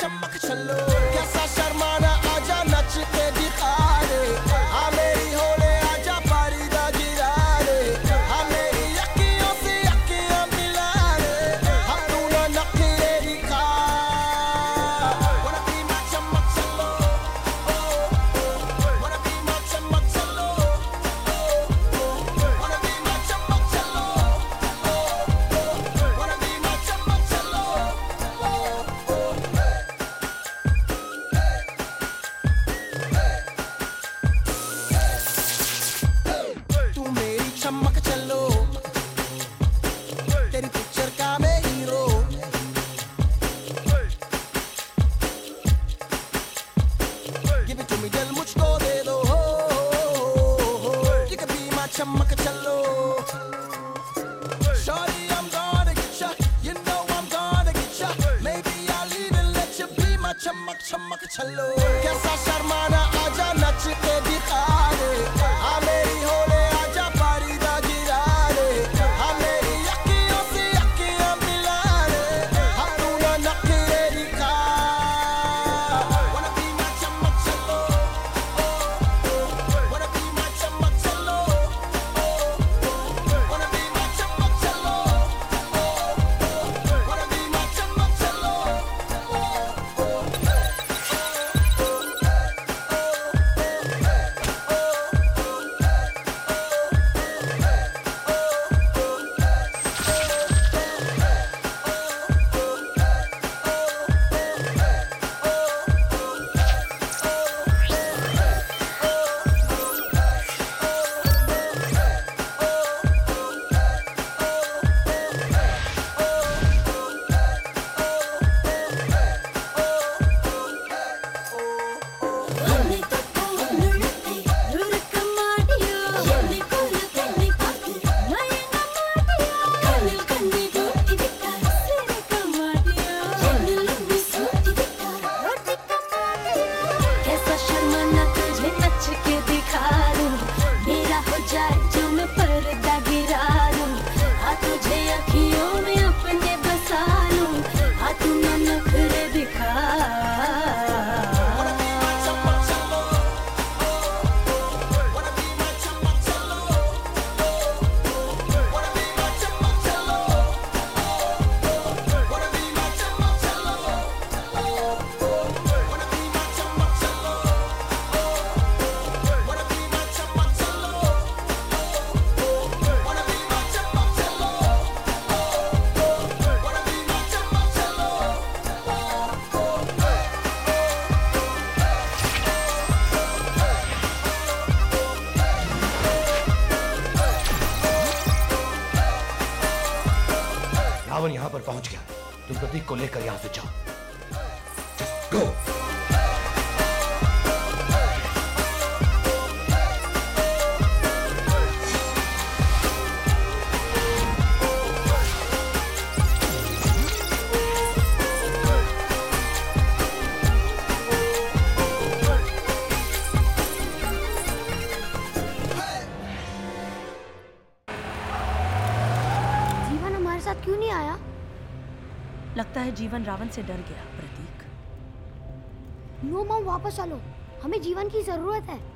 चमक चलो। कैसा शर्माना आजा नच के दिखा रे चमक चलो Shorty, I'm gonna get ya. You know I'm gonna get ya. Maybe I'll even let you be my chamak chamak chalo. Kaisa sharmana Ravan यहाँ पर पहुँच गया तुम प्रतीक को लेकर यहाँ से जाओ गो! क्यों नहीं आया? लगता है जीवन रावण से डर गया प्रतीक। नो माओ वापस आ लो। हमें जीवन की ज़रूरत है।